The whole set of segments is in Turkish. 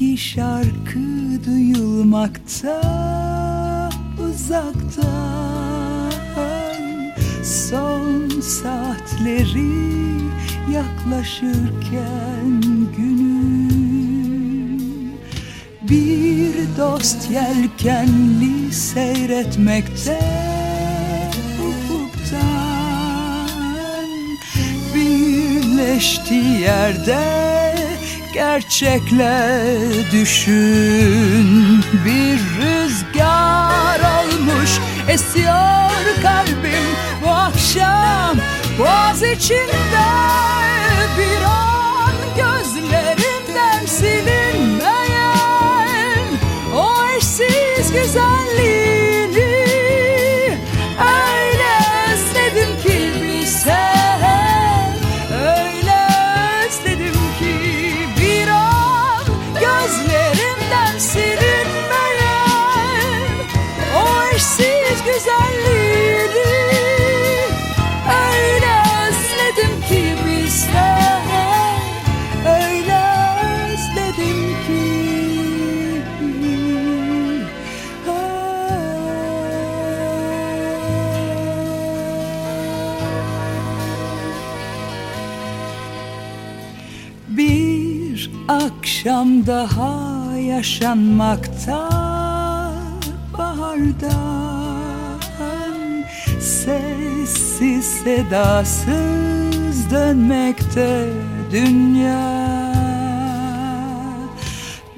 bir şarkı duyulmakta uzaktan. Son saatleri yaklaşırken günün. Bir dost yelkenli seyretmekte ufuktan. Birleşti yerde gerçekle düşün. Bir rüzgar olmuş esiyor kalbim. Bu akşam Boğaz içinde bir an Bir akşam daha yaşanmakta bahardan Sessiz sedasız dönmekte dünya.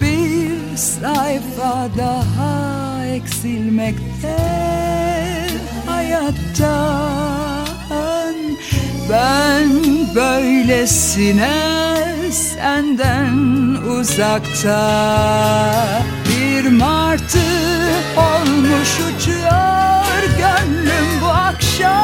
Bir sayfa daha eksilmekte hayattan Ben böylesine senden uzakta. Bir martı olmuş uçuyor gönlüm bu akşam